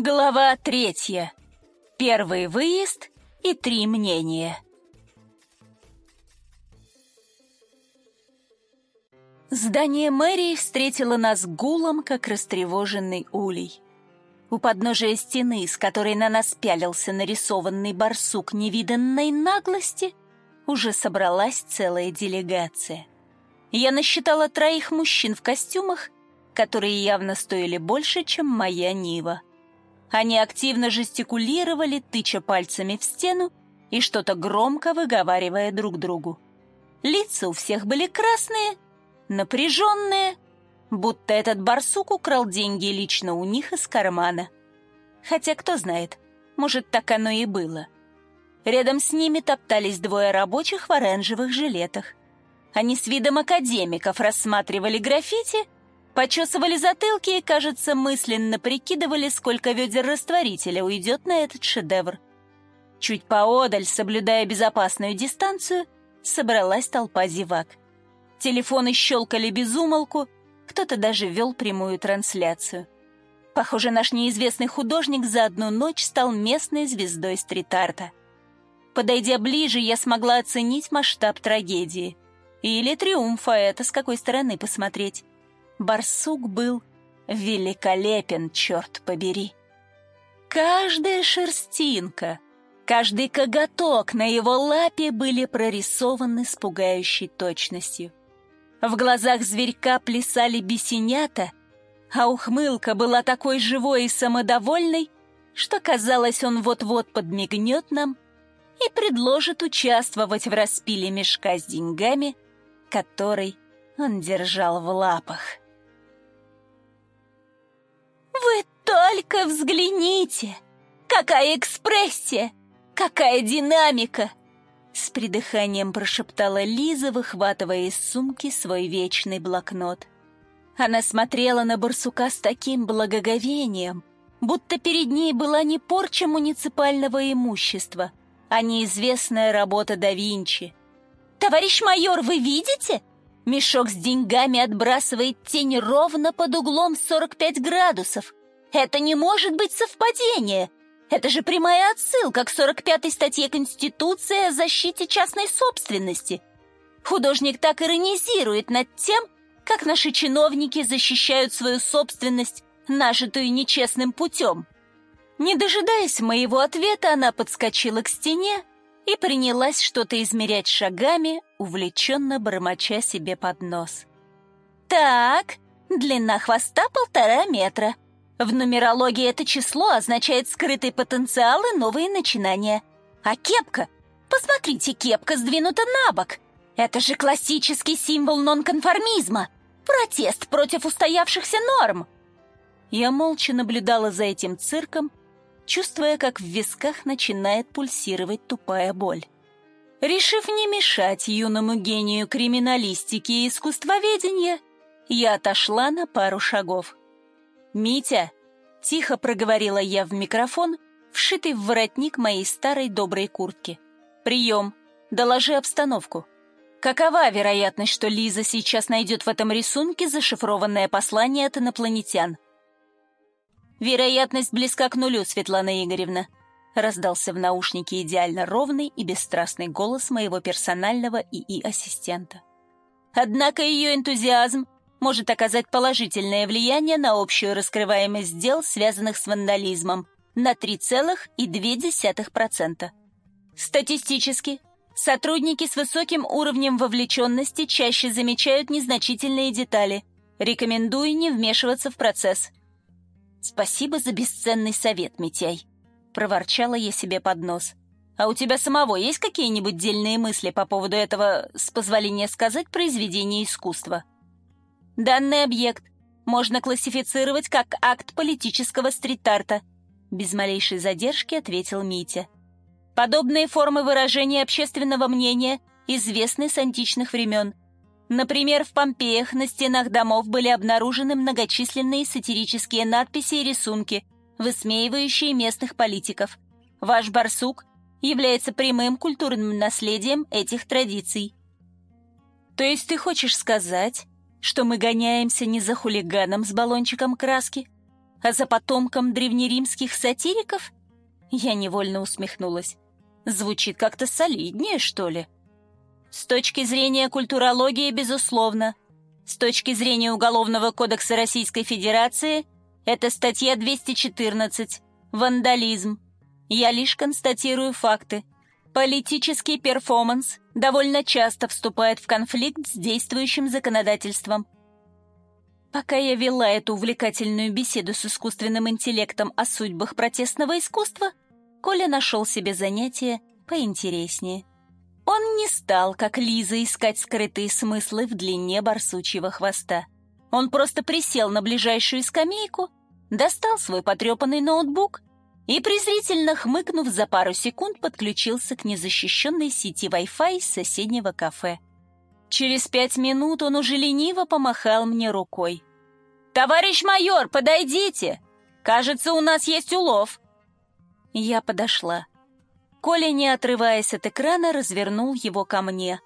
Глава третья. Первый выезд и три мнения. Здание мэрии встретило нас гулом, как растревоженный улей. У подножия стены, с которой на нас пялился нарисованный барсук невиданной наглости, уже собралась целая делегация. Я насчитала троих мужчин в костюмах, которые явно стоили больше, чем моя Нива. Они активно жестикулировали, тыча пальцами в стену и что-то громко выговаривая друг другу. Лица у всех были красные, напряженные, будто этот барсук украл деньги лично у них из кармана. Хотя кто знает, может, так оно и было. Рядом с ними топтались двое рабочих в оранжевых жилетах. Они с видом академиков рассматривали граффити — почесывали затылки и, кажется, мысленно прикидывали, сколько ведер растворителя уйдет на этот шедевр. Чуть поодаль, соблюдая безопасную дистанцию, собралась толпа зевак. Телефоны щелкали без умолку, кто-то даже вел прямую трансляцию. Похоже, наш неизвестный художник за одну ночь стал местной звездой стрит-арта. Подойдя ближе, я смогла оценить масштаб трагедии. Или триумфа, это с какой стороны посмотреть барсук был великолепен, черт побери. Каждая шерстинка, каждый коготок на его лапе были прорисованы с пугающей точностью. В глазах зверька плясали бесенята, а ухмылка была такой живой и самодовольной, что казалось, он вот-вот подмигнет нам и предложит участвовать в распиле мешка с деньгами, который он держал в лапах. «Вы только взгляните! Какая экспрессия! Какая динамика!» С придыханием прошептала Лиза, выхватывая из сумки свой вечный блокнот. Она смотрела на барсука с таким благоговением, будто перед ней была не порча муниципального имущества, а неизвестная работа да Винчи. «Товарищ майор, вы видите? Мешок с деньгами отбрасывает тень ровно под углом 45 градусов. Это не может быть совпадение. Это же прямая отсылка к 45-й статье Конституции о защите частной собственности. Художник так иронизирует над тем, как наши чиновники защищают свою собственность, нажитую нечестным путем. Не дожидаясь моего ответа, она подскочила к стене, и принялась что-то измерять шагами, увлеченно бормоча себе под нос. «Так, длина хвоста полтора метра. В нумерологии это число означает скрытый потенциал и новые начинания. А кепка? Посмотрите, кепка сдвинута на бок. Это же классический символ нонконформизма. Протест против устоявшихся норм». Я молча наблюдала за этим цирком, чувствуя, как в висках начинает пульсировать тупая боль. Решив не мешать юному гению криминалистики и искусствоведения, я отошла на пару шагов. «Митя!» — тихо проговорила я в микрофон, вшитый в воротник моей старой доброй куртки. «Прием! Доложи обстановку. Какова вероятность, что Лиза сейчас найдет в этом рисунке зашифрованное послание от инопланетян?» «Вероятность близка к нулю, Светлана Игоревна», — раздался в наушнике идеально ровный и бесстрастный голос моего персонального ИИ-ассистента. Однако ее энтузиазм может оказать положительное влияние на общую раскрываемость дел, связанных с вандализмом, на 3,2%. Статистически, сотрудники с высоким уровнем вовлеченности чаще замечают незначительные детали. Рекомендую не вмешиваться в процесс. «Спасибо за бесценный совет, Митяй», — проворчала я себе под нос. «А у тебя самого есть какие-нибудь дельные мысли по поводу этого, с позволения сказать, произведения искусства?» «Данный объект можно классифицировать как акт политического стрит-арта», без малейшей задержки ответил Митя. «Подобные формы выражения общественного мнения известны с античных времен — Например, в Помпеях на стенах домов были обнаружены многочисленные сатирические надписи и рисунки, высмеивающие местных политиков. Ваш барсук является прямым культурным наследием этих традиций. То есть ты хочешь сказать, что мы гоняемся не за хулиганом с баллончиком краски, а за потомком древнеримских сатириков? Я невольно усмехнулась. Звучит как-то солиднее, что ли? С точки зрения культурологии, безусловно. С точки зрения Уголовного кодекса Российской Федерации, это статья 214 «Вандализм». Я лишь констатирую факты. Политический перформанс довольно часто вступает в конфликт с действующим законодательством. Пока я вела эту увлекательную беседу с искусственным интеллектом о судьбах протестного искусства, Коля нашел себе занятие поинтереснее. Он не стал, как Лиза, искать скрытые смыслы в длине барсучьего хвоста. Он просто присел на ближайшую скамейку, достал свой потрепанный ноутбук и, презрительно хмыкнув за пару секунд, подключился к незащищенной сети Wi-Fi соседнего кафе. Через пять минут он уже лениво помахал мне рукой. «Товарищ майор, подойдите! Кажется, у нас есть улов!» Я подошла. Коля, не отрываясь от экрана, развернул его ко мне.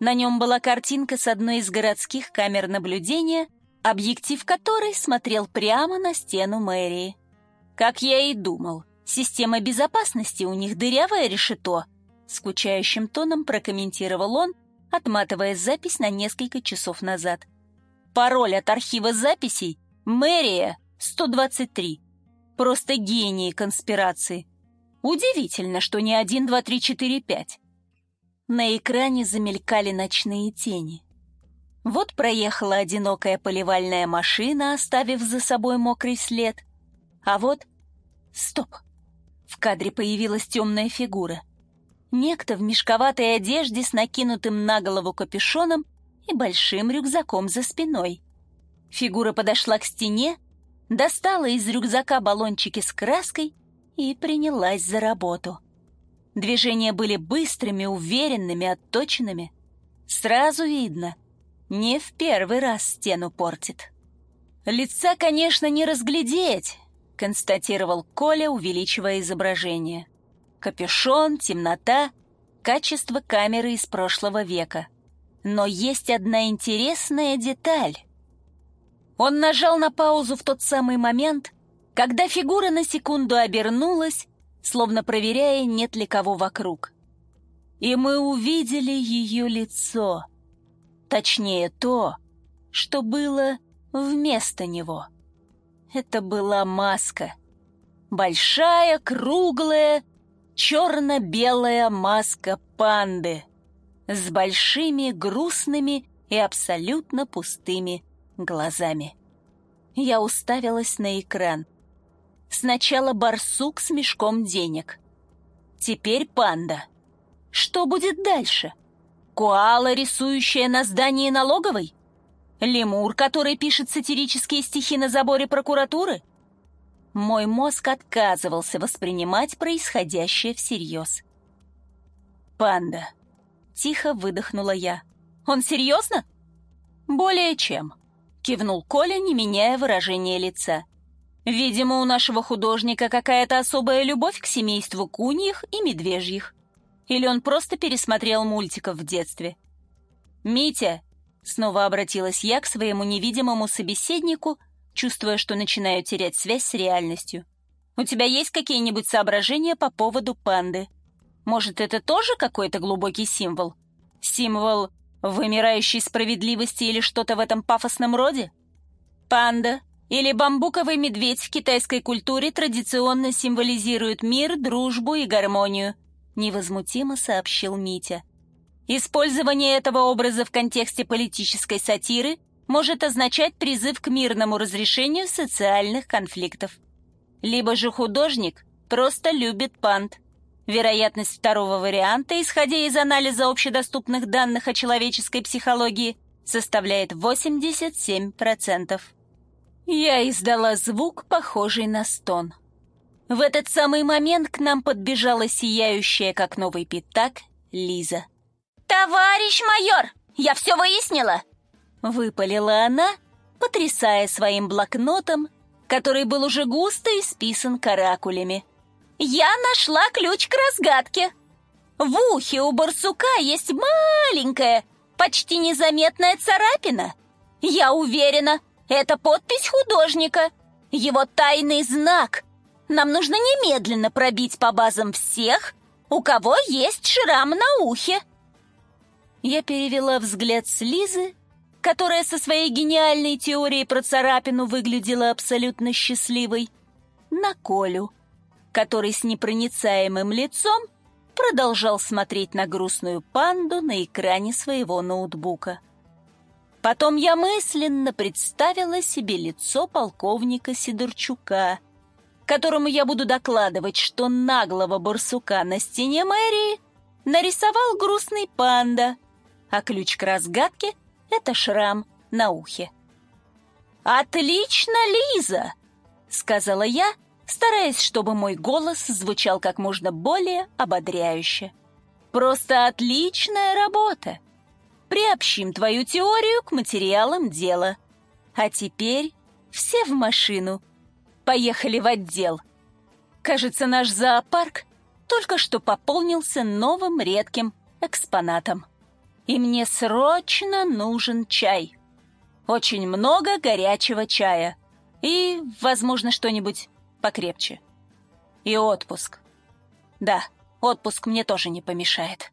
На нем была картинка с одной из городских камер наблюдения, объектив которой смотрел прямо на стену мэрии. Как я и думал, система безопасности у них дырявое решето, скучающим тоном прокомментировал он, отматывая запись на несколько часов назад. Пароль от архива записей — мэрия 123. Просто гении конспирации. Удивительно, что не 1, 2, 3, 4, 5. На экране замелькали ночные тени. Вот проехала одинокая поливальная машина, оставив за собой мокрый след — а вот... Стоп! В кадре появилась темная фигура. Некто в мешковатой одежде с накинутым на голову капюшоном и большим рюкзаком за спиной. Фигура подошла к стене, достала из рюкзака баллончики с краской и принялась за работу. Движения были быстрыми, уверенными, отточенными. Сразу видно, не в первый раз стену портит. Лица, конечно, не разглядеть, констатировал Коля, увеличивая изображение. Капюшон, темнота, качество камеры из прошлого века. Но есть одна интересная деталь. Он нажал на паузу в тот самый момент, когда фигура на секунду обернулась, словно проверяя, нет ли кого вокруг. И мы увидели ее лицо. Точнее, то, что было вместо него. Это была маска. Большая, круглая, черно-белая маска панды с большими, грустными и абсолютно пустыми глазами. Я уставилась на экран. Сначала барсук с мешком денег. Теперь панда. Что будет дальше? Куала, рисующая на здании налоговой? Лемур, который пишет сатирические стихи на заборе прокуратуры? Мой мозг отказывался воспринимать происходящее всерьез. «Панда», — тихо выдохнула я. «Он серьезно?» «Более чем», — кивнул Коля, не меняя выражения лица. «Видимо, у нашего художника какая-то особая любовь к семейству куньих и медвежьих. Или он просто пересмотрел мультиков в детстве. Митя, Снова обратилась я к своему невидимому собеседнику, чувствуя, что начинаю терять связь с реальностью. «У тебя есть какие-нибудь соображения по поводу панды? Может, это тоже какой-то глубокий символ? Символ вымирающей справедливости или что-то в этом пафосном роде? Панда или бамбуковый медведь в китайской культуре традиционно символизирует мир, дружбу и гармонию», невозмутимо сообщил Митя. Использование этого образа в контексте политической сатиры может означать призыв к мирному разрешению социальных конфликтов. Либо же художник просто любит пант. Вероятность второго варианта, исходя из анализа общедоступных данных о человеческой психологии, составляет 87%. Я издала звук, похожий на стон. В этот самый момент к нам подбежала сияющая, как новый пятак, Лиза. «Товарищ майор, я все выяснила!» Выпалила она, потрясая своим блокнотом, который был уже густо исписан каракулями. «Я нашла ключ к разгадке! В ухе у барсука есть маленькая, почти незаметная царапина. Я уверена, это подпись художника. Его тайный знак. Нам нужно немедленно пробить по базам всех, у кого есть шрам на ухе. Я перевела взгляд с Лизы, которая со своей гениальной теорией про царапину выглядела абсолютно счастливой, на Колю, который с непроницаемым лицом продолжал смотреть на грустную панду на экране своего ноутбука. Потом я мысленно представила себе лицо полковника Сидорчука, которому я буду докладывать, что наглого барсука на стене мэрии нарисовал грустный панда, а ключ к разгадке — это шрам на ухе. «Отлично, Лиза!» — сказала я, стараясь, чтобы мой голос звучал как можно более ободряюще. «Просто отличная работа! Приобщим твою теорию к материалам дела. А теперь все в машину. Поехали в отдел. Кажется, наш зоопарк только что пополнился новым редким экспонатом. И мне срочно нужен чай. Очень много горячего чая. И, возможно, что-нибудь покрепче. И отпуск. Да, отпуск мне тоже не помешает.